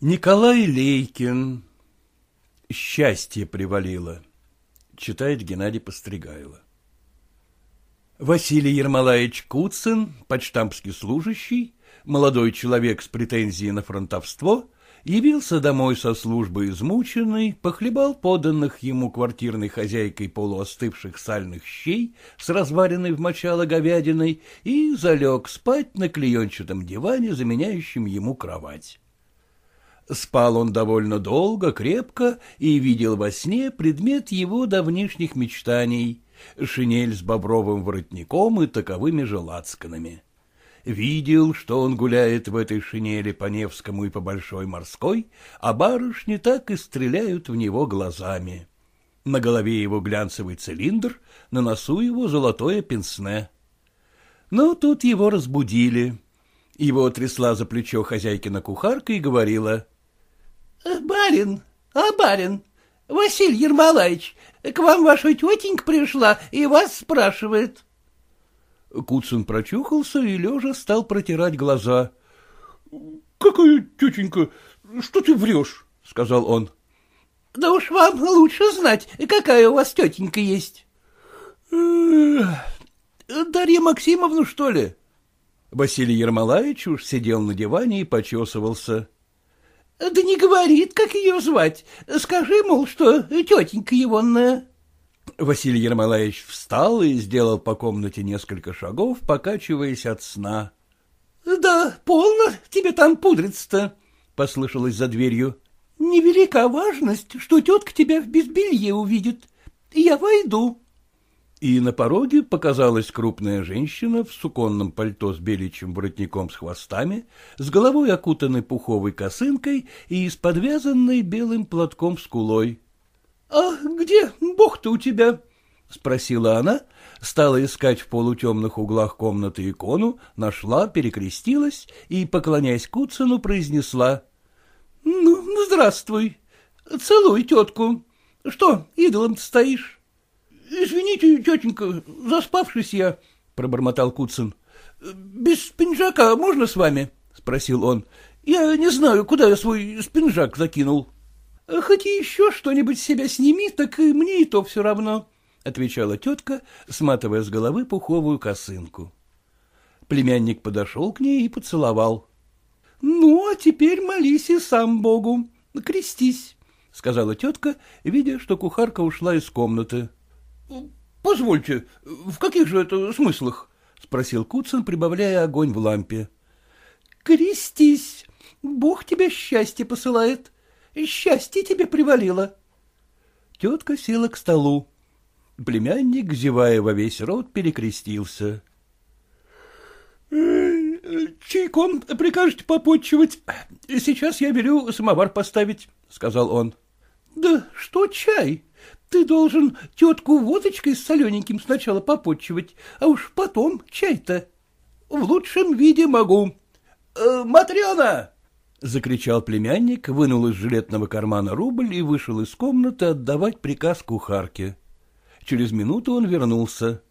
Николай Лейкин. Счастье привалило. Читает Геннадий Постригайло. Василий Ермолаевич Куцин, почтампский служащий, молодой человек с претензией на фронтовство, явился домой со службы измученный, похлебал поданных ему квартирной хозяйкой полуостывших сальных щей с разваренной в мочало говядиной и залег спать на клеенчатом диване, заменяющем ему кровать. Спал он довольно долго, крепко и видел во сне предмет его давнишних мечтаний — шинель с бобровым воротником и таковыми же лацканами. Видел, что он гуляет в этой шинели по Невскому и по Большой Морской, а барышни так и стреляют в него глазами. На голове его глянцевый цилиндр, на носу его золотое пенсне. Но тут его разбудили. Его трясла за плечо хозяйкина кухарка и говорила —— Барин, а барин, Василий Ермолаевич, к вам ваша тетенька пришла и вас спрашивает. Куцин прочухался и лежа стал протирать глаза. — Какая тетенька? Что ты врешь? — сказал он. — Да уж вам лучше знать, какая у вас тетенька есть. — Дарья Максимовна, что ли? Василий Ермолаевич уж сидел на диване и почесывался. — Да не говорит, как ее звать. Скажи, мол, что тетенька егонная. Василий Ермолаевич встал и сделал по комнате несколько шагов, покачиваясь от сна. — Да полно тебе там пудриться-то, — послышалось за дверью. — Невелика важность, что тетка тебя в безбелье увидит. Я войду и на пороге показалась крупная женщина в суконном пальто с беличьим воротником с хвостами, с головой окутанной пуховой косынкой и с подвязанной белым платком скулой. — А где бог-то у тебя? — спросила она, стала искать в полутемных углах комнаты икону, нашла, перекрестилась и, поклоняясь Куцину, произнесла. — Ну, здравствуй. Целуй тетку. Что, идолом стоишь? — Извините, тетенька, заспавшись я, — пробормотал Куцин. — Без пинжака можно с вами? — спросил он. — Я не знаю, куда я свой спинжак закинул. — Хоть еще что-нибудь себя сними, так и мне и то все равно, — отвечала тетка, сматывая с головы пуховую косынку. Племянник подошел к ней и поцеловал. — Ну, а теперь молись и сам Богу, крестись, — сказала тетка, видя, что кухарка ушла из комнаты. — Позвольте, в каких же это смыслах? — спросил Куцин, прибавляя огонь в лампе. — Крестись, Бог тебе счастье посылает. Счастье тебе привалило. Тетка села к столу. Племянник, зевая во весь рот, перекрестился. — Чайком прикажете попотчевать? Сейчас я велю самовар поставить, — сказал он. — Да что чай? Ты должен тетку водочкой с солененьким сначала попотчевать, а уж потом чай-то. В лучшем виде могу. Э, — Матрена! — закричал племянник, вынул из жилетного кармана рубль и вышел из комнаты отдавать приказ кухарке. Через минуту он вернулся.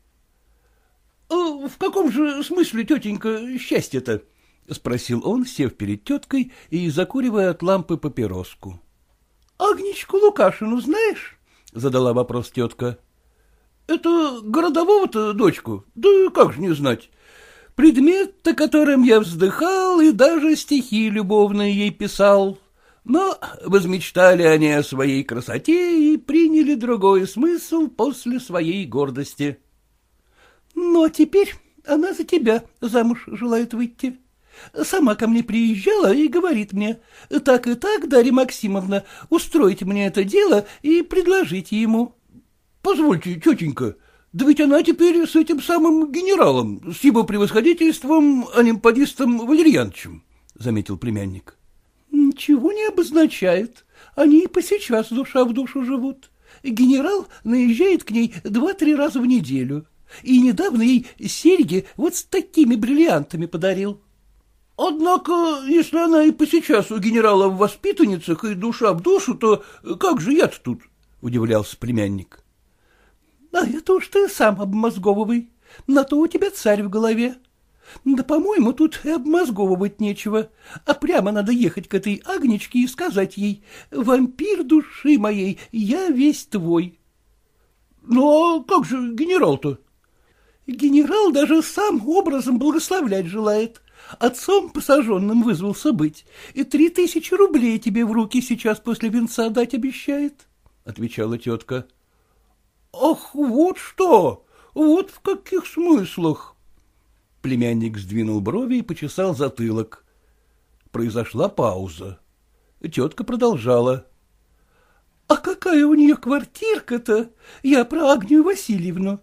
— В каком же смысле, тетенька, счастье-то? — спросил он, сев перед теткой и закуривая от лампы папироску. — Агничку Лукашину знаешь? — задала вопрос тетка. — Это городового-то дочку? Да как же не знать. Предмет, о котором я вздыхал и даже стихи любовные ей писал. Но возмечтали они о своей красоте и приняли другой смысл после своей гордости. — Ну, а теперь она за тебя замуж желает выйти. Сама ко мне приезжала и говорит мне, так и так, Дарья Максимовна, устройте мне это дело и предложите ему. — Позвольте, тетенька, да ведь она теперь с этим самым генералом, с его превосходительством, анимпадистом Валерьяновичем, — заметил племянник. — Ничего не обозначает. Они и посейчас душа в душу живут. Генерал наезжает к ней два-три раза в неделю. И недавно ей серьги вот с такими бриллиантами подарил. — Однако, если она и посейчас у генерала в воспитанницах и душа в душу, то как же я-то тут? — удивлялся племянник. — А это уж ты сам обмозговывай. На то у тебя царь в голове. Да, по-моему, тут и обмозговывать нечего, а прямо надо ехать к этой Агнечке и сказать ей, «Вампир души моей, я весь твой». Ну, а как же генерал-то? Генерал даже сам образом благословлять желает. Отцом посаженным вызвался быть, и три тысячи рублей тебе в руки сейчас после венца дать обещает, — отвечала тетка. — Ах, вот что! Вот в каких смыслах! Племянник сдвинул брови и почесал затылок. Произошла пауза. Тетка продолжала. — А какая у нее квартирка-то? Я про Агнию Васильевну.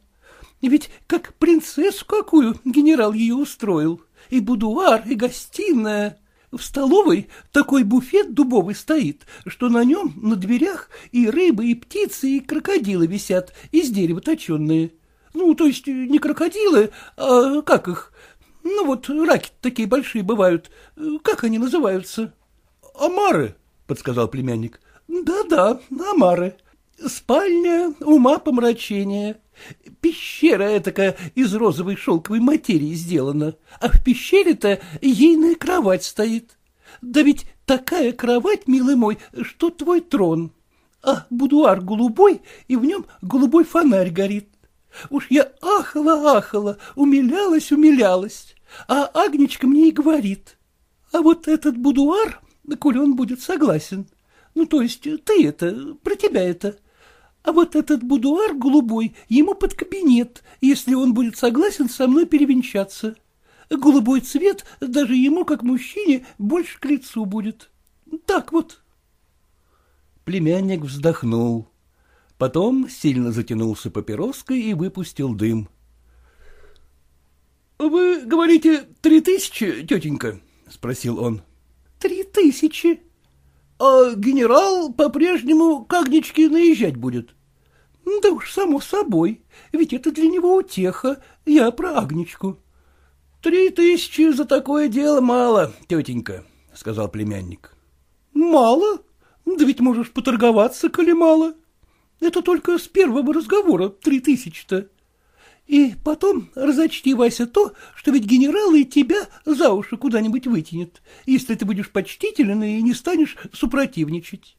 Ведь как принцессу какую генерал ее устроил. И будуар, и гостиная. В столовой такой буфет дубовый стоит, что на нем на дверях и рыбы, и птицы, и крокодилы висят, из дерева точенные. Ну, то есть не крокодилы, а как их? Ну, вот раки такие большие бывают. Как они называются? — Омары, — подсказал племянник. Да — Да-да, омары. Спальня ума помрачения. Пещера этакая из розовой шелковой материи сделана, а в пещере-то ейная кровать стоит. Да ведь такая кровать, милый мой, что твой трон. А будуар голубой, и в нем голубой фонарь горит. Уж я ахала-ахала, умилялась-умилялась, а Агнечка мне и говорит. А вот этот будуар, коль он будет согласен, ну, то есть ты это, про тебя это, а вот этот будуар голубой ему под кабинет, если он будет согласен со мной перевенчаться. Голубой цвет даже ему, как мужчине, больше к лицу будет. Так вот. Племянник вздохнул. Потом сильно затянулся папироской и выпустил дым. — Вы говорите, три тысячи, тетенька? — спросил он. — Три тысячи. — А генерал по-прежнему к наезжать будет? — Да уж, само собой, ведь это для него утеха, я про Агничку. — Три тысячи за такое дело мало, тетенька, — сказал племянник. — Мало? Да ведь можешь поторговаться, коли мало. Это только с первого разговора три тысячи-то. И потом разочти, Вася, то, что ведь генерал и тебя за уши куда-нибудь вытянет, если ты будешь почтителен и не станешь супротивничать.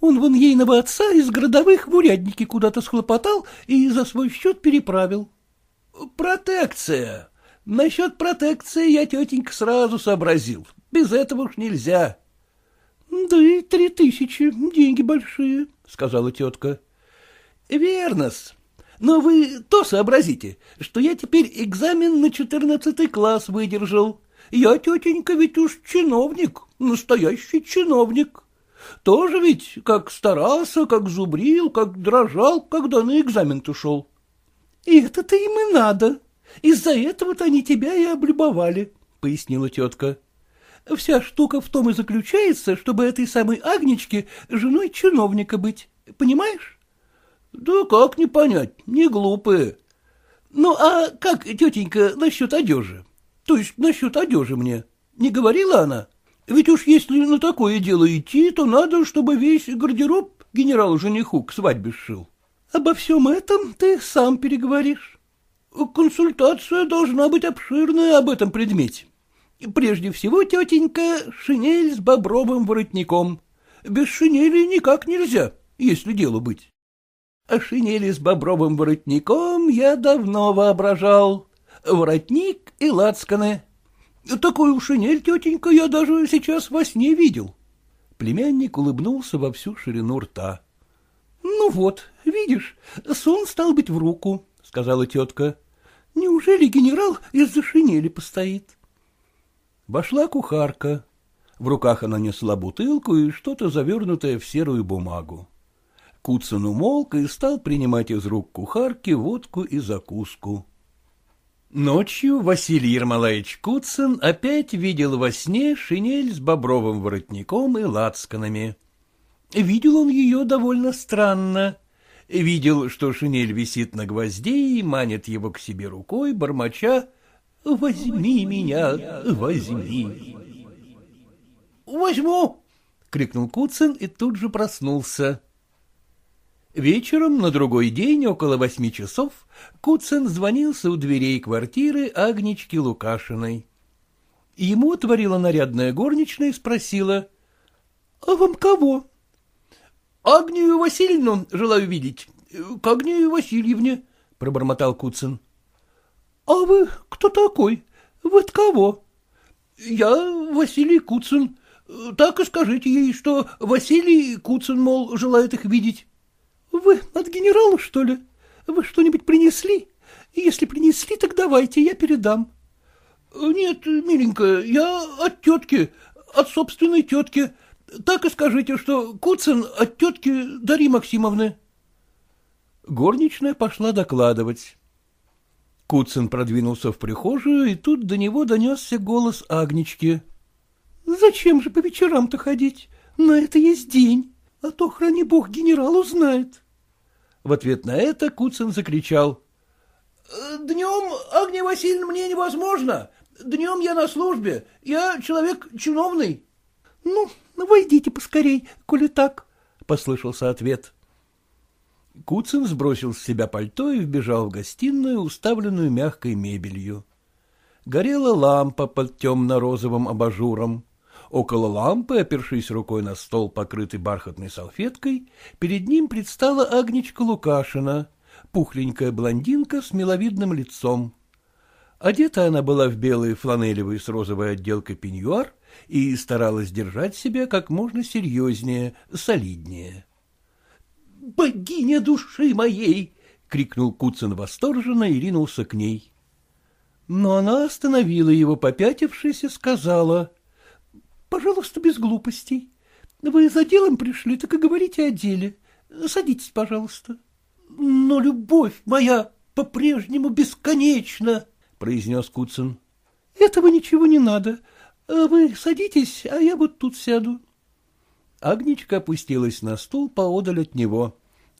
Он вон ейного отца из городовых в урядники куда-то схлопотал и за свой счет переправил. — Протекция. Насчет протекции я, тетенька, сразу сообразил. Без этого уж нельзя. — Да и три тысячи, деньги большие, — сказала тетка. — Верно-с. Но вы то сообразите, что я теперь экзамен на четырнадцатый класс выдержал. Я, тетенька, ведь уж чиновник, настоящий чиновник. Тоже ведь как старался, как зубрил, как дрожал, когда на экзамен-то шел. — Это-то им и надо. Из-за этого-то они тебя и облюбовали, — пояснила тетка. — Вся штука в том и заключается, чтобы этой самой Агнечке женой чиновника быть. Понимаешь? Да как не понять, не глупые. Ну, а как, тетенька, насчет одежи? То есть насчет одежи мне? Не говорила она? Ведь уж если на такое дело идти, то надо, чтобы весь гардероб генерал-жениху к свадьбе сшил. Обо всем этом ты сам переговоришь. Консультация должна быть обширная об этом предмете. Прежде всего, тетенька, шинель с бобровым воротником. Без шинели никак нельзя, если дело быть. А шинели с бобровым воротником я давно воображал. Воротник и лацканы. Такую шинель, тетенька, я даже сейчас во сне видел. Племянник улыбнулся во всю ширину рта. — Ну вот, видишь, сон стал быть в руку, — сказала тетка. — Неужели генерал из-за шинели постоит? Вошла кухарка. В руках она несла бутылку и что-то завернутое в серую бумагу. Куцин умолк и стал принимать из рук кухарки водку и закуску. Ночью Василий Ермолаевич Куцин опять видел во сне шинель с бобровым воротником и лацканами. Видел он ее довольно странно. Видел, что шинель висит на гвозде и манит его к себе рукой, бормоча «Возьми меня, возьми». «Возьму!» — крикнул Куцин и тут же проснулся. Вечером на другой день, около восьми часов, Куцин звонился у дверей квартиры Агнички Лукашиной. Ему отворила нарядная горничная и спросила. — А вам кого? — Агнию Васильевну желаю видеть. К Агнию Васильевне, — пробормотал Куцин. — А вы кто такой? Вы от кого? — Я Василий Куцин. Так и скажите ей, что Василий Куцин, мол, желает их видеть. Вы от генерала, что ли? Вы что-нибудь принесли? Если принесли, так давайте, я передам. Нет, миленькая, я от тетки, от собственной тетки. Так и скажите, что Куцин от тетки Дарьи Максимовны. Горничная пошла докладывать. Куцин продвинулся в прихожую, и тут до него донесся голос Агнички. — Зачем же по вечерам-то ходить? На это есть день, а то, храни бог, генерал узнает. В ответ на это Куцин закричал. «Э, — Днем, Агния Васильевна, мне невозможно. Днем я на службе. Я человек чиновный. — Ну, войдите поскорей, коли так, — послышался ответ. Куцин сбросил с себя пальто и вбежал в гостиную, уставленную мягкой мебелью. Горела лампа под темно-розовым абажуром. Около лампы, опершись рукой на стол, покрытый бархатной салфеткой, перед ним предстала Агнечка Лукашина, пухленькая блондинка с миловидным лицом. Одета она была в белый фланелевый с розовой отделкой пеньюар и старалась держать себя как можно серьезнее, солиднее. — Богиня души моей! — крикнул Куцин восторженно и ринулся к ней. Но она остановила его, попятившись, и сказала — Пожалуйста, без глупостей. Вы за делом пришли, так и говорите о деле. Садитесь, пожалуйста. Но любовь моя по-прежнему бесконечна, — произнес Куцин. Этого ничего не надо. Вы садитесь, а я вот тут сяду. Агничка опустилась на стул поодаль от него.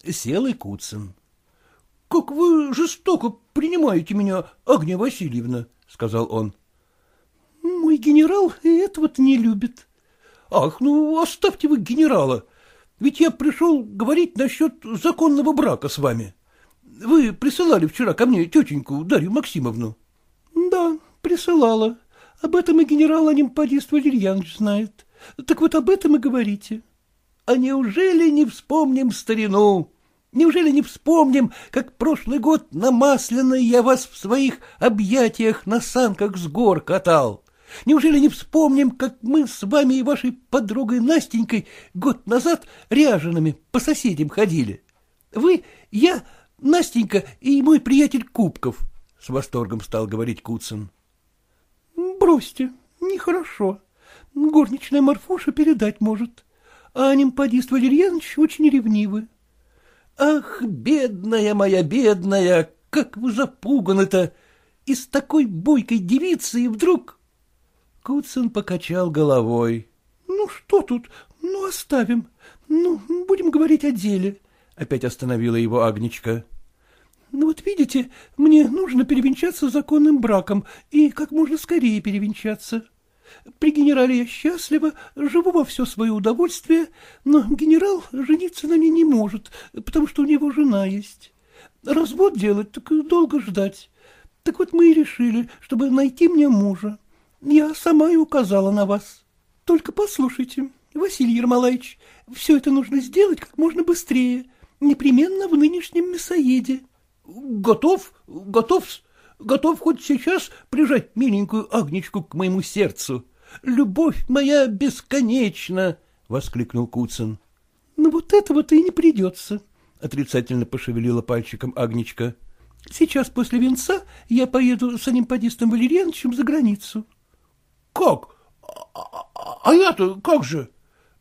Сел и Куцин. — Как вы жестоко принимаете меня, Агния Васильевна, — сказал он. Мой генерал и этого-то не любит. Ах, ну, оставьте вы генерала. Ведь я пришел говорить насчет законного брака с вами. Вы присылали вчера ко мне тетеньку Дарью Максимовну? Да, присылала. Об этом и генерал Анимпадис Валерьянович знает. Так вот об этом и говорите. А неужели не вспомним старину? Неужели не вспомним, как прошлый год на Масляной я вас в своих объятиях на санках с гор катал? Неужели не вспомним, как мы с вами и вашей подругой Настенькой год назад ряжеными по соседям ходили? Вы, я, Настенька и мой приятель Кубков, — с восторгом стал говорить Куцин. — Бросьте, нехорошо. Горничная Марфуша передать может. А нимпадист Валерьянович очень ревнивы. — Ах, бедная моя, бедная, как вы запуганы-то! Из такой бойкой девицы и вдруг... Куцин покачал головой. — Ну, что тут? Ну, оставим. Ну, будем говорить о деле. Опять остановила его Агнечка. — Ну, вот видите, мне нужно перевенчаться законным браком и как можно скорее перевенчаться. При генерале я счастлива, живу во все свое удовольствие, но генерал жениться на мне не может, потому что у него жена есть. Развод делать, так долго ждать. Так вот мы и решили, чтобы найти мне мужа. Я сама и указала на вас. Только послушайте, Василий Ермолаевич, все это нужно сделать как можно быстрее, непременно в нынешнем мясоеде. — Готов, готов, готов хоть сейчас прижать миленькую Агнечку к моему сердцу. Любовь моя бесконечна! — воскликнул Куцин. — Ну вот этого-то и не придется, — отрицательно пошевелила пальчиком Агнечка. — Сейчас после венца я поеду с анимпадистом Валерьяновичем за границу. Как? А, а я-то как же?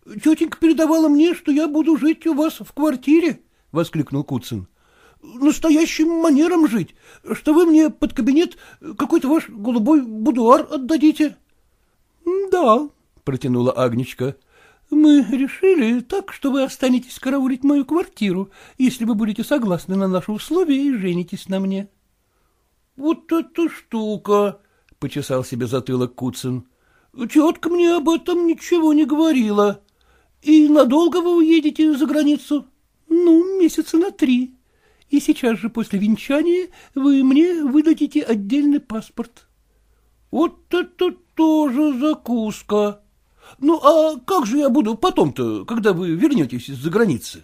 Тетенька передавала мне, что я буду жить у вас в квартире, — воскликнул Куцин. Настоящим манером жить, что вы мне под кабинет какой-то ваш голубой будуар отдадите. — Да, — протянула Агнечка, — мы решили так, что вы останетесь караулить мою квартиру, если вы будете согласны на наши условия и женитесь на мне. — Вот эта штука! Почесал себе затылок Куцин. — Тетка мне об этом ничего не говорила. И надолго вы уедете за границу? — Ну, месяца на три. И сейчас же после венчания вы мне выдадите отдельный паспорт. — Вот это тоже закуска. Ну, а как же я буду потом-то, когда вы вернетесь из-за границы?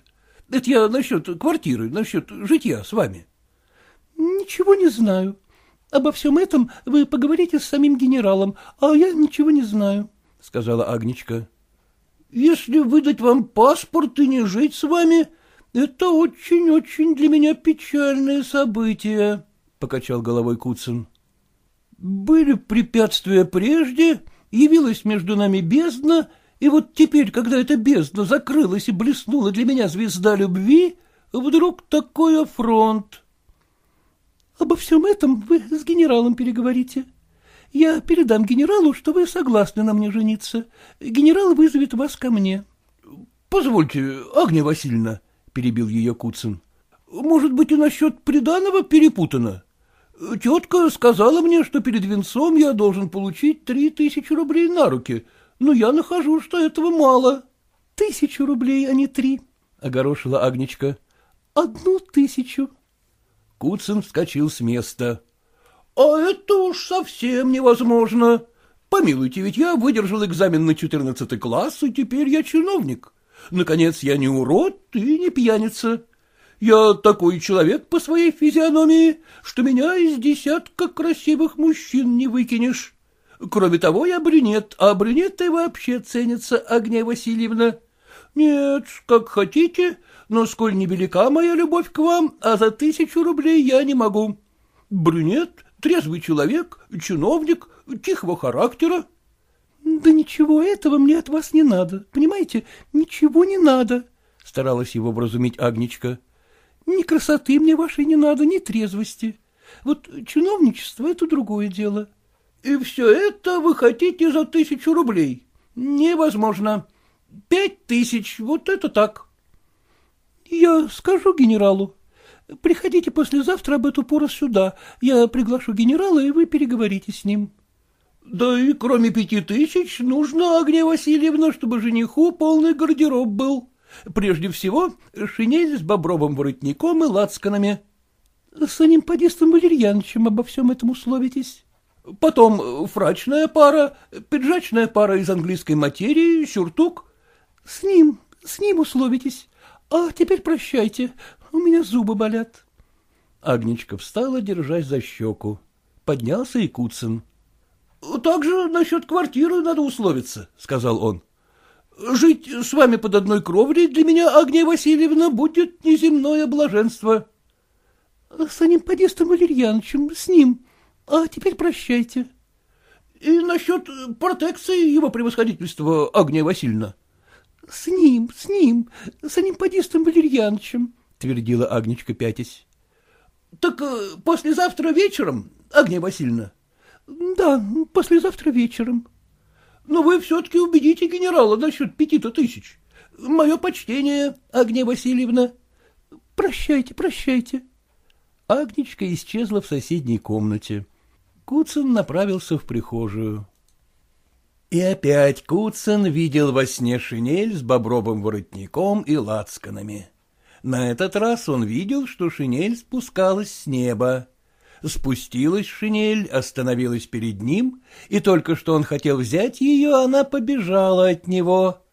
Это я насчет квартиры, насчет житья с вами. — Ничего не знаю. Обо всем этом вы поговорите с самим генералом, а я ничего не знаю, — сказала Агнечка. — Если выдать вам паспорт и не жить с вами, это очень-очень для меня печальное событие, — покачал головой Куцин. — Были препятствия прежде, явилась между нами бездна, и вот теперь, когда эта бездна закрылась и блеснула для меня звезда любви, вдруг такой афронт. Обо всем этом вы с генералом переговорите. Я передам генералу, что вы согласны на мне жениться. Генерал вызовет вас ко мне. — Позвольте, Агния Васильевна, — перебил ее Куцин, — может быть, и насчет приданого перепутано? Тетка сказала мне, что перед венцом я должен получить три тысячи рублей на руки, но я нахожу, что этого мало. — Тысячу рублей, а не три, — огорошила Агнечка. — Одну тысячу. Куцин вскочил с места. — А это уж совсем невозможно. Помилуйте, ведь я выдержал экзамен на четырнадцатый класс, и теперь я чиновник. Наконец, я не урод и не пьяница. Я такой человек по своей физиономии, что меня из десятка красивых мужчин не выкинешь. Кроме того, я брюнет, а брюнеты вообще ценятся, Агния Васильевна. Нет, как хотите, но сколь невелика моя любовь к вам, а за тысячу рублей я не могу. Брюнет, трезвый человек, чиновник, тихого характера. — Да ничего этого мне от вас не надо, понимаете, ничего не надо, — старалась его вразумить Агнечка. — Ни красоты мне вашей не надо, ни трезвости. Вот чиновничество — это другое дело. — И все это вы хотите за тысячу рублей? Невозможно. Пять тысяч, вот это так. Я скажу генералу. Приходите послезавтра об эту пору сюда. Я приглашу генерала, и вы переговорите с ним. Да и кроме пяти тысяч нужно, Агния Васильевна, чтобы жениху полный гардероб был. Прежде всего, шинель с бобровым воротником и лацканами. С анимпадистом Валерьяновичем обо всем этом условитесь. Потом фрачная пара, пиджачная пара из английской материи, сюртук. С ним, с ним условитесь. А теперь прощайте, у меня зубы болят. Агнечка встала, держась за щеку. Поднялся и Куцин. — Так же насчет квартиры надо условиться, — сказал он. — Жить с вами под одной кровлей для меня, Агния Васильевна, будет неземное блаженство. — С анимпадистом Валерьяновичем, с ним. А теперь прощайте. — И насчет протекции его превосходительства, Агния Васильевна. — С ним, с ним, с анимпадистом Валерьяновичем, — твердила Агнечка пятясь. — Так э, послезавтра вечером, Агния Васильевна? — Да, послезавтра вечером. — Но вы все-таки убедите генерала насчет пяти-то тысяч. Мое почтение, Агния Васильевна. — Прощайте, прощайте. Агнечка исчезла в соседней комнате. Куцин направился в прихожую. И опять Куцин видел во сне шинель с бобровым воротником и лацканами. На этот раз он видел, что шинель спускалась с неба. Спустилась шинель, остановилась перед ним, и только что он хотел взять ее, она побежала от него.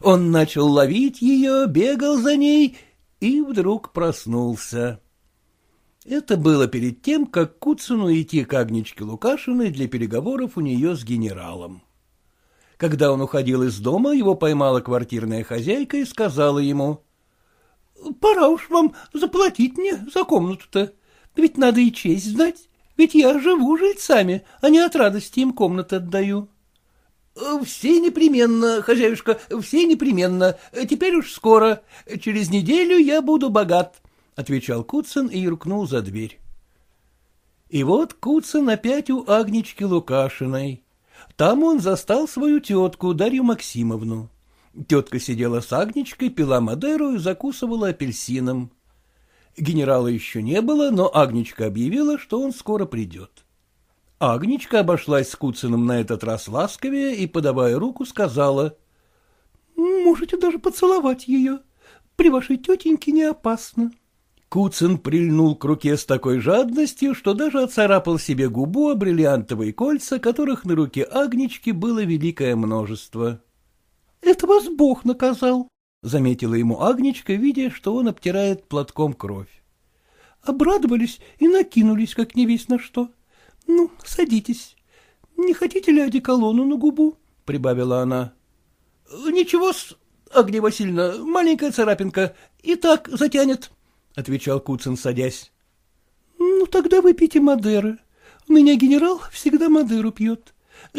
Он начал ловить ее, бегал за ней и вдруг проснулся. Это было перед тем, как Куцину идти к Агничке Лукашиной для переговоров у нее с генералом. Когда он уходил из дома, его поймала квартирная хозяйка и сказала ему. — Пора уж вам заплатить мне за комнату-то. Ведь надо и честь знать. Ведь я живу жильцами, а не от радости им комнаты отдаю. — Все непременно, хозяюшка, все непременно. Теперь уж скоро. Через неделю я буду богат, — отвечал Куцин и юркнул за дверь. И вот Куцин опять у Агнички Лукашиной. Там он застал свою тетку Дарью Максимовну. Тетка сидела с Агничкой, пила Мадеру и закусывала апельсином. Генерала еще не было, но Агничка объявила, что он скоро придет. Агничка обошлась с Куциным на этот раз ласковее и, подавая руку, сказала. — Можете даже поцеловать ее. при вашей тетеньке не опасно. Куцин прильнул к руке с такой жадностью, что даже оцарапал себе губу о бриллиантовые кольца, которых на руке Агнички было великое множество. — Это вас Бог наказал, — заметила ему Агничка, видя, что он обтирает платком кровь. Обрадовались и накинулись, как не весь на что. Ну, садитесь. Не хотите ли одеколону на губу? — прибавила она. — Ничего-с, Агния Васильевна, маленькая царапинка, и так затянет, — отвечал Куцин, садясь. — Ну, тогда выпейте Мадеры. У меня генерал всегда Мадеру пьет.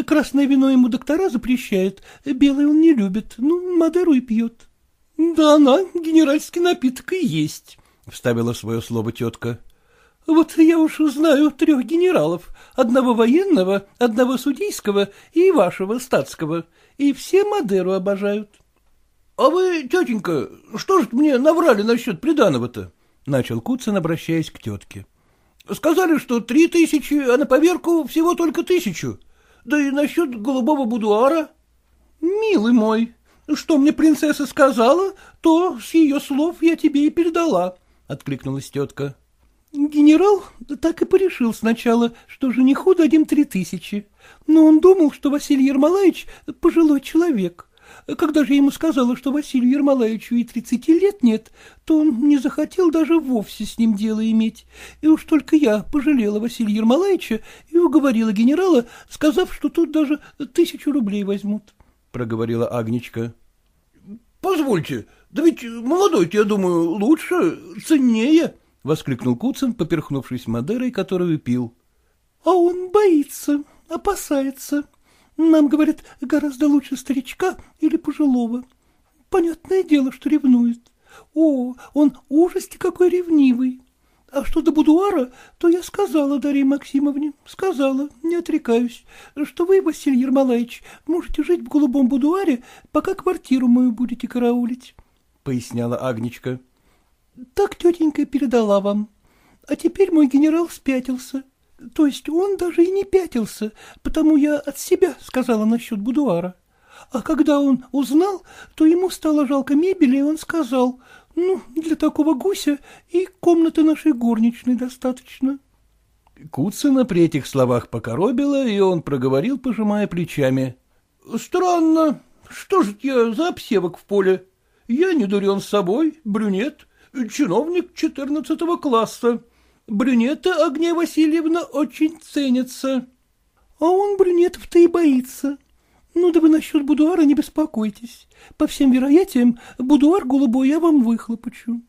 Красное вино ему доктора запрещают, белое он не любит, ну, Мадеру и пьет. — Да она генеральский напиток и есть, — вставила свое слово тетка. — Вот я уж знаю трех генералов, одного военного, одного судейского и вашего статского, и все Мадеру обожают. — А вы, тетенька, что ж мне наврали насчет приданого-то? — начал Куцин, обращаясь к тетке. — Сказали, что три тысячи, а на поверку всего только тысячу. Да и насчет голубого будуара. — Милый мой, что мне принцесса сказала, то с ее слов я тебе и передала, — откликнулась тетка. Генерал так и порешил сначала, что жениху дадим три тысячи, но он думал, что Василий Ермолаевич — пожилой человек, когда же ему сказала, что Василию Ермолаевичу и тридцати лет нет, то он не захотел даже вовсе с ним дело иметь. И уж только я пожалела Василия Ермолаевича и уговорила генерала, сказав, что тут даже тысячу рублей возьмут, — проговорила Агнечка. — Позвольте, да ведь молодой я думаю, лучше, ценнее, — воскликнул Куцин, поперхнувшись Мадерой, которую пил. — А он боится, опасается, нам, говорят, гораздо лучше старичка или пожилого. Понятное дело, что ревнует. О, он ужасти какой ревнивый. А что до будуара, то я сказала Дарье Максимовне, сказала, не отрекаюсь, что вы, Василий Ермолаевич, можете жить в голубом будуаре, пока квартиру мою будете караулить, — поясняла Агнечка. — Так тетенька передала вам. А теперь мой генерал спятился. — то есть он даже и не пятился, потому я от себя сказала насчет будуара. А когда он узнал, то ему стало жалко мебели, и он сказал, ну, для такого гуся и комнаты нашей горничной достаточно. Куцина при этих словах покоробила, и он проговорил, пожимая плечами. — Странно, что же я за обсевок в поле? Я не дурен с собой, брюнет, чиновник четырнадцатого класса. Брюнета Агния Васильевна очень ценится. А он брюнетов-то и боится. Ну да вы насчет будуара не беспокойтесь. По всем вероятиям, будуар голубой я вам выхлопочу.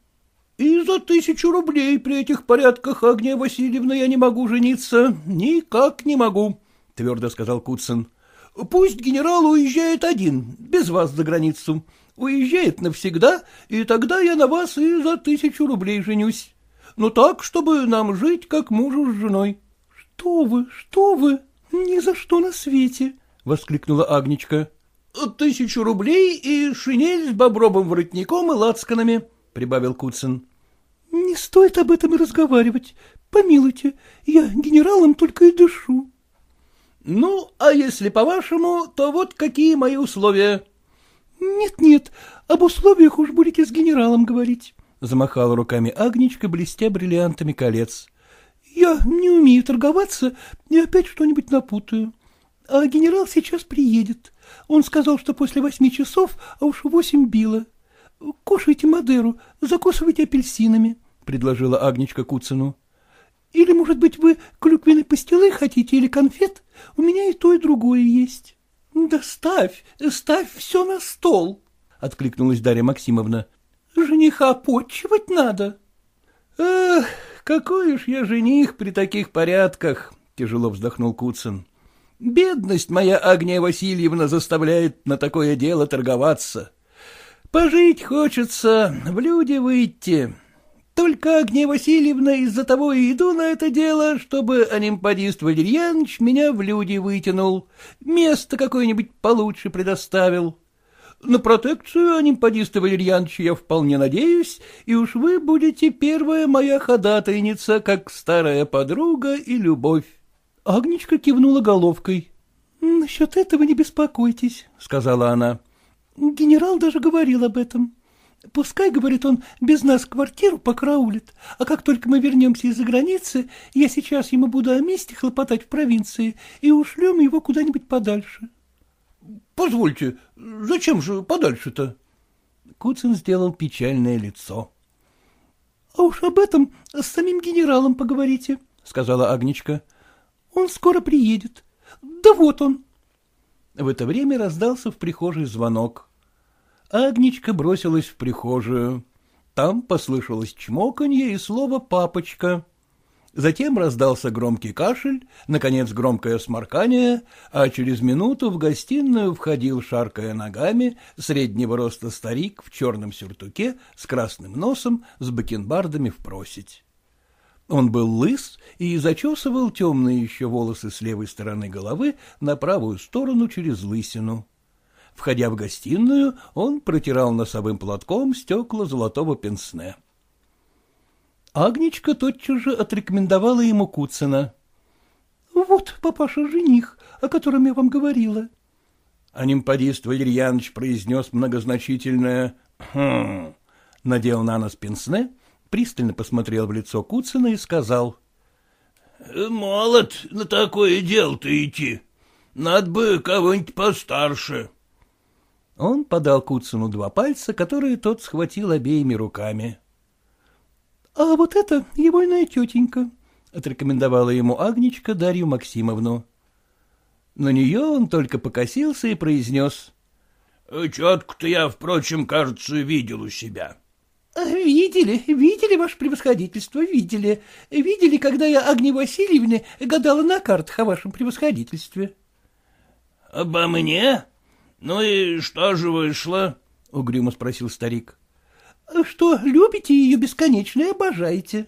И за тысячу рублей при этих порядках, Агния Васильевна, я не могу жениться. Никак не могу, твердо сказал Куцин. Пусть генерал уезжает один, без вас за границу. Уезжает навсегда, и тогда я на вас и за тысячу рублей женюсь но так, чтобы нам жить, как мужу с женой. — Что вы, что вы, ни за что на свете! — воскликнула Агнечка. — Тысячу рублей и шинель с бобровым воротником и лацканами, — прибавил Куцин. — Не стоит об этом и разговаривать. Помилуйте, я генералом только и дышу. — Ну, а если по-вашему, то вот какие мои условия. Нет, — Нет-нет, об условиях уж будете с генералом говорить. — замахала руками Агничка, блестя бриллиантами колец. — Я не умею торговаться и опять что-нибудь напутаю. А генерал сейчас приедет. Он сказал, что после восьми часов, а уж восемь било. Кушайте Мадеру, закусывайте апельсинами, — предложила Агничка Куцину. — Или, может быть, вы клюквенной пастилы хотите или конфет? У меня и то, и другое есть. — Да ставь, ставь все на стол, — откликнулась Дарья Максимовна. Жениха почивать надо. — Эх, какой уж я жених при таких порядках, — тяжело вздохнул Куцин. — Бедность моя Агния Васильевна заставляет на такое дело торговаться. Пожить хочется, в люди выйти. Только Агния Васильевна из-за того и иду на это дело, чтобы Анимпадист Валерьянович меня в люди вытянул, место какое-нибудь получше предоставил. На протекцию анимпадиста Валерьяновича я вполне надеюсь, и уж вы будете первая моя ходатайница, как старая подруга и любовь. Агнечка кивнула головкой. — Насчет этого не беспокойтесь, — сказала она. — Генерал даже говорил об этом. Пускай, говорит он, без нас квартиру покраулит, а как только мы вернемся из-за границы, я сейчас ему буду о месте хлопотать в провинции и ушлем его куда-нибудь подальше. — Позвольте, зачем же подальше-то? Куцин сделал печальное лицо. — А уж об этом с самим генералом поговорите, — сказала Агнечка. — Он скоро приедет. Да вот он. В это время раздался в прихожей звонок. Агнечка бросилась в прихожую. Там послышалось чмоканье и слово «папочка». Затем раздался громкий кашель, наконец громкое сморкание, а через минуту в гостиную входил, шаркая ногами, среднего роста старик в черном сюртуке с красным носом, с бакенбардами в просить. Он был лыс и зачесывал темные еще волосы с левой стороны головы на правую сторону через лысину. Входя в гостиную, он протирал носовым платком стекла золотого пенсне. Агнечка тотчас же отрекомендовала ему Куцина. — Вот, папаша, жених, о котором я вам говорила. А нимпадист Валерьяныч произнес многозначительное «Хм», надел на нос пенсне, пристально посмотрел в лицо Куцина и сказал. — Молод на такое дело-то идти. Надо бы кого-нибудь постарше. — он подал Куцину два пальца, которые тот схватил обеими руками. — А вот это егойная тетенька, — отрекомендовала ему Агнечка Дарью Максимовну. На нее он только покосился и произнес. — Четко-то я, впрочем, кажется, видел у себя. — Видели, видели, ваше превосходительство, видели. Видели, когда я Агне Васильевне гадала на картах о вашем превосходительстве. — Обо мне? — Ну и что же вышло? — угрюмо спросил старик. — Что любите ее бесконечно и обожаете.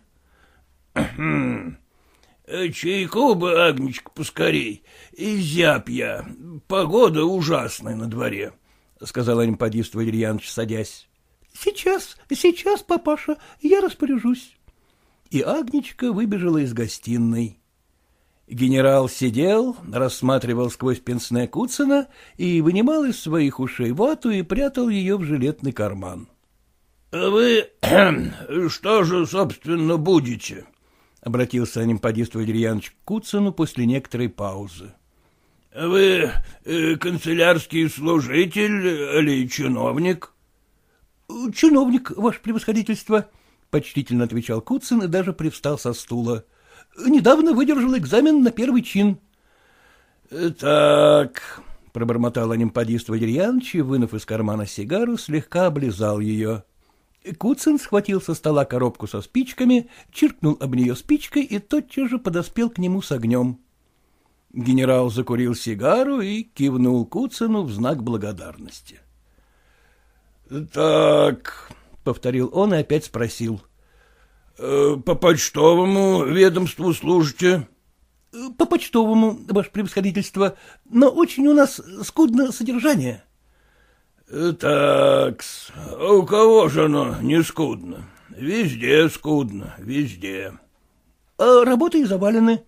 — Чайку бы, Агнечка, поскорей. Изяб я. Погода ужасная на дворе, — сказал Анимпадист Валерьянович, садясь. — Сейчас, сейчас, папаша, я распоряжусь. И Агнечка выбежала из гостиной. Генерал сидел, рассматривал сквозь пенсне Куцина и вынимал из своих ушей вату и прятал ее в жилетный карман. — Вы что же, собственно, будете? — обратился анимпадист Валерьянович к Куцину после некоторой паузы. — Вы э, канцелярский служитель или чиновник? — Чиновник, ваше превосходительство, — почтительно отвечал Куцин и даже привстал со стула. — Недавно выдержал экзамен на первый чин. — Так, — пробормотал анимпадист Валерьянович и, вынув из кармана сигару, слегка облизал ее. Куцин схватил со стола коробку со спичками, чиркнул об нее спичкой и тотчас же подоспел к нему с огнем. Генерал закурил сигару и кивнул Куцину в знак благодарности. — Так, — повторил он и опять спросил. Э, — По почтовому ведомству служите? — По почтовому, ваше превосходительство, но очень у нас скудно содержание. Э, — Так, а у кого же оно не скудно? Везде скудно, везде. — А работы завалены.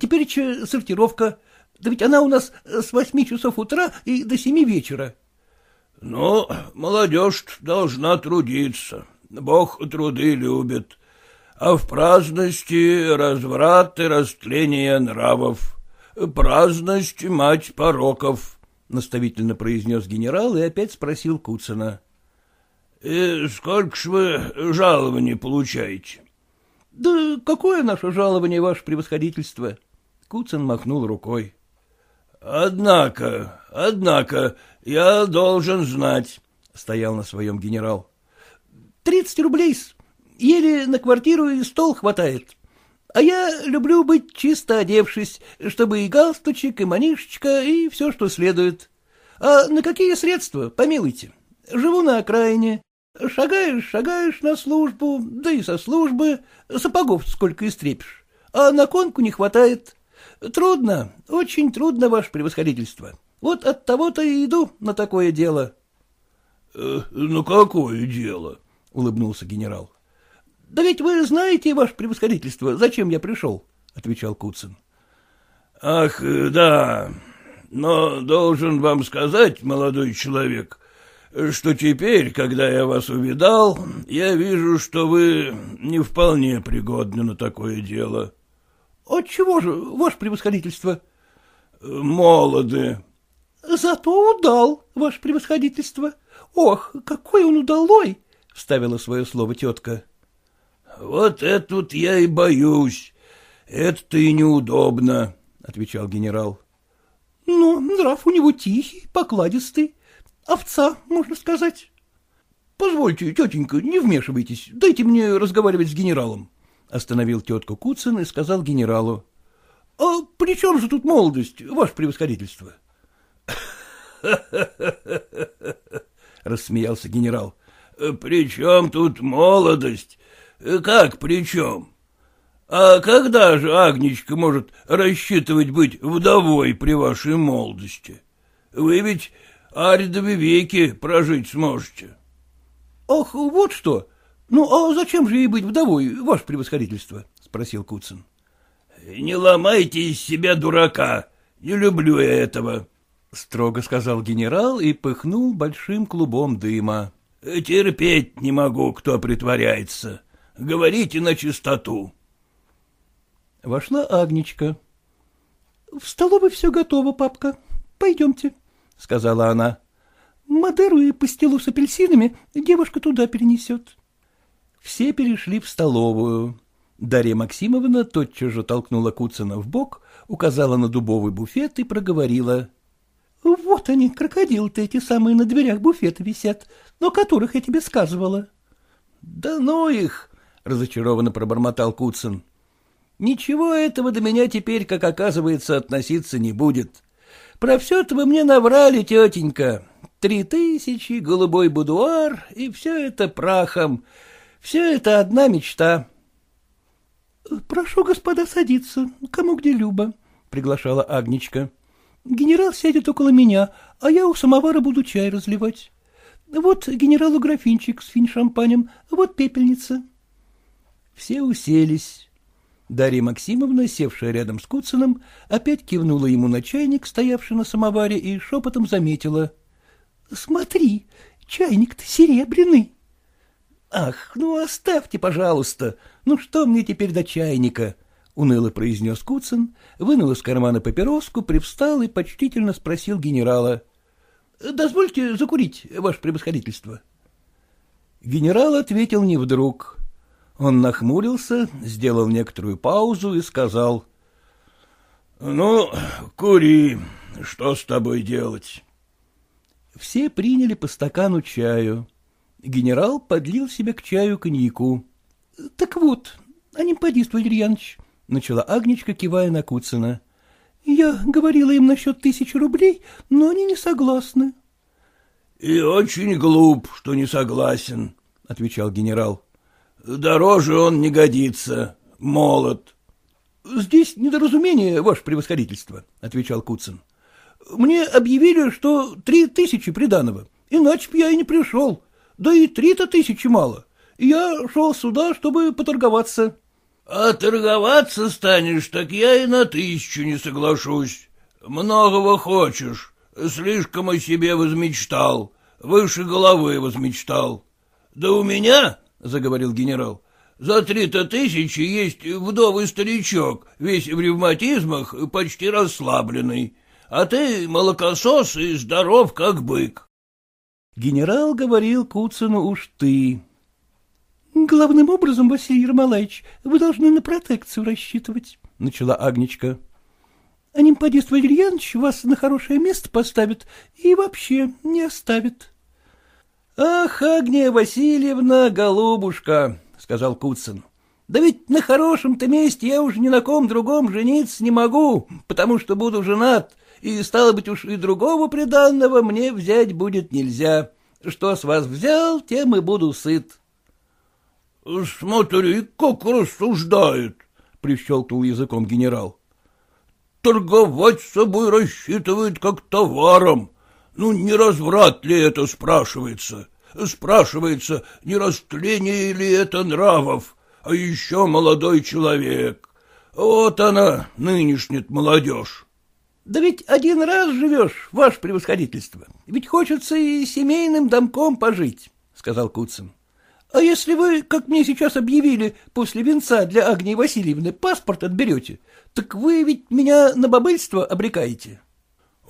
Теперь че сортировка. Да ведь она у нас с восьми часов утра и до семи вечера. — Ну, молодежь должна трудиться. Бог труды любит а в праздности разврат и растление нравов. Праздность — мать пороков, — наставительно произнес генерал и опять спросил Куцина. «Э, — Сколько ж вы жалований получаете? — Да какое наше жалование, ваше превосходительство? Куцин махнул рукой. — Однако, однако, я должен знать, — стоял на своем генерал. — Тридцать рублей. Еле на квартиру и стол хватает. А я люблю быть чисто одевшись, чтобы и галстучек, и манишечка, и все, что следует. А на какие средства, помилуйте? Живу на окраине. Шагаешь, шагаешь на службу, да и со службы, сапогов сколько истрепишь. А на конку не хватает. Трудно, очень трудно, ваше превосходительство. Вот от того-то и иду на такое дело. «Э, — На какое дело? — улыбнулся генерал. — Да ведь вы знаете, ваше превосходительство, зачем я пришел, — отвечал Куцин. — Ах, да, но должен вам сказать, молодой человек, что теперь, когда я вас увидал, я вижу, что вы не вполне пригодны на такое дело. — Отчего же, ваше превосходительство? — Молоды. — Зато удал, ваше превосходительство. Ох, какой он удалой! — вставила свое слово тетка. — Вот это вот я и боюсь. Это-то и неудобно, — отвечал генерал. — Ну, нрав у него тихий, покладистый овца, можно сказать. — Позвольте, тетенька, не вмешивайтесь, дайте мне разговаривать с генералом. Остановил тетку Куцин и сказал генералу. — А при чем же тут молодость, ваше превосходительство? — рассмеялся генерал. — При чем тут молодость? Как при чем? А когда же Агнечка может рассчитывать быть вдовой при вашей молодости? Вы ведь Аридовы веки прожить сможете. — Ах, вот что! Ну, а зачем же ей быть вдовой, ваше превосходительство? — спросил Куцин. — Не ломайте из себя дурака, не люблю я этого, — строго сказал генерал и пыхнул большим клубом дыма. — Терпеть не могу, кто притворяется. Говорите на чистоту. Вошла Агнечка. — В столовой все готово, папка. Пойдемте — сказала она. — Мадеру и пастилу с апельсинами девушка туда перенесет. Все перешли в столовую. Дарья Максимовна тотчас же толкнула Куцина в бок, указала на дубовый буфет и проговорила. — Вот они, крокодилы-то эти самые на дверях буфета висят, но которых я тебе сказывала. — Да ну их! — разочарованно пробормотал Куцин. — Ничего этого до меня теперь, как оказывается, относиться не будет. Про все это вы мне наврали, тетенька. Три тысячи, голубой будуар, и все это прахом. Все это одна мечта. — Прошу, господа, садиться, кому где Люба, — приглашала Агнечка. — Генерал сядет около меня, а я у самовара буду чай разливать. Вот генералу графинчик с финь-шампанем, вот пепельница. Все уселись. Дарья Максимовна, севшая рядом с Куциным, опять кивнула ему на чайник, стоявший на самоваре, и шепотом заметила. — Смотри, чайник-то серебряный. — Ах, ну оставьте, пожалуйста. Ну что мне теперь до чайника? — уныло произнес Куцин, вынул из кармана папироску, привстал и почтительно спросил генерала. — Дозвольте закурить, ваше превосходительство. Генерал ответил не вдруг. Он нахмурился, сделал некоторую паузу и сказал. — Ну, кури, что с тобой делать? Все приняли по стакану чаю. Генерал подлил себе к чаю коньяку. — Так вот, а не поди, Валерьяныч, — начала Агнечка, кивая на Куцина. — Я говорила им насчет тысячи рублей, но они не согласны. — И очень глуп, что не согласен, — отвечал генерал. Дороже он не годится, молод. — Здесь недоразумение, ваше превосходительство, — отвечал Куцин. — Мне объявили, что три тысячи приданого, иначе б я и не пришел. Да и три-то тысячи мало. Я шел сюда, чтобы поторговаться. — А торговаться станешь, так я и на тысячу не соглашусь. Многого хочешь, слишком о себе возмечтал, выше головы возмечтал. Да у меня — заговорил генерал. — За три-то тысячи есть вдовый старичок, весь в ревматизмах, почти расслабленный. А ты молокосос и здоров, как бык. Генерал говорил Куцину уж ты. — Главным образом, Василий Ермолаевич, вы должны на протекцию рассчитывать, — начала Агнечка. — А Нимпадис Валерьянович вас на хорошее место поставит и вообще не оставит. Ах, Агния Васильевна, голубушка, — сказал Куцин, — да ведь на хорошем-то месте я уж ни на ком другом жениться не могу, потому что буду женат, и, стало быть, уж и другого приданного мне взять будет нельзя. Что с вас взял, тем и буду сыт. — Смотри, как рассуждает, — прищелкнул языком генерал. — Торговать с собой рассчитывает как товаром. Ну, не разврат ли это спрашивается? Спрашивается, не растление ли это нравов, а еще молодой человек. Вот она, нынешняя молодежь. Да ведь один раз живешь, ваше превосходительство. Ведь хочется и семейным домком пожить, — сказал Куцин. А если вы, как мне сейчас объявили, после венца для Агнии Васильевны паспорт отберете, так вы ведь меня на бобыльство обрекаете. —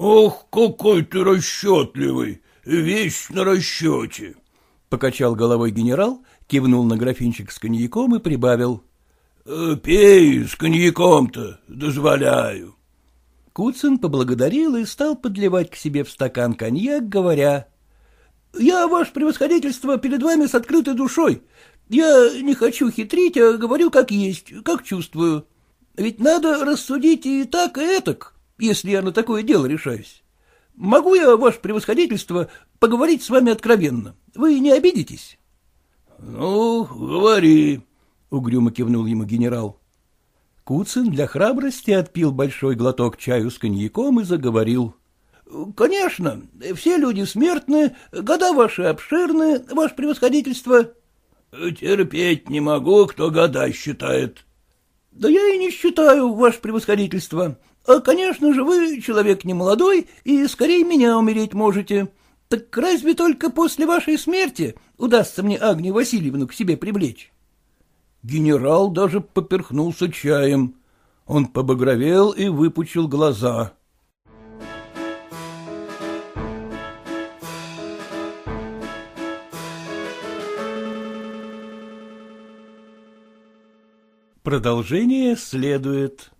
Ох, какой ты расчетливый, весь на расчете! — покачал головой генерал, кивнул на графинчик с коньяком и прибавил. «Э, — Пей с коньяком-то, дозволяю. Куцин поблагодарил и стал подливать к себе в стакан коньяк, говоря. — Я, ваше превосходительство, перед вами с открытой душой. Я не хочу хитрить, а говорю как есть, как чувствую. Ведь надо рассудить и так, и этак, если я на такое дело решаюсь. Могу я, ваше превосходительство, поговорить с вами откровенно? Вы не обидитесь? — Ну, говори, — угрюмо кивнул ему генерал. Куцин для храбрости отпил большой глоток чаю с коньяком и заговорил. — Конечно, все люди смертны, года ваши обширны, ваше превосходительство. — Терпеть не могу, кто года считает. — Да я и не считаю, ваше превосходительство. А, конечно же, вы человек не молодой и скорее меня умереть можете. Так разве только после вашей смерти удастся мне Агнию Васильевну к себе привлечь? Генерал даже поперхнулся чаем. Он побагровел и выпучил глаза. Продолжение следует.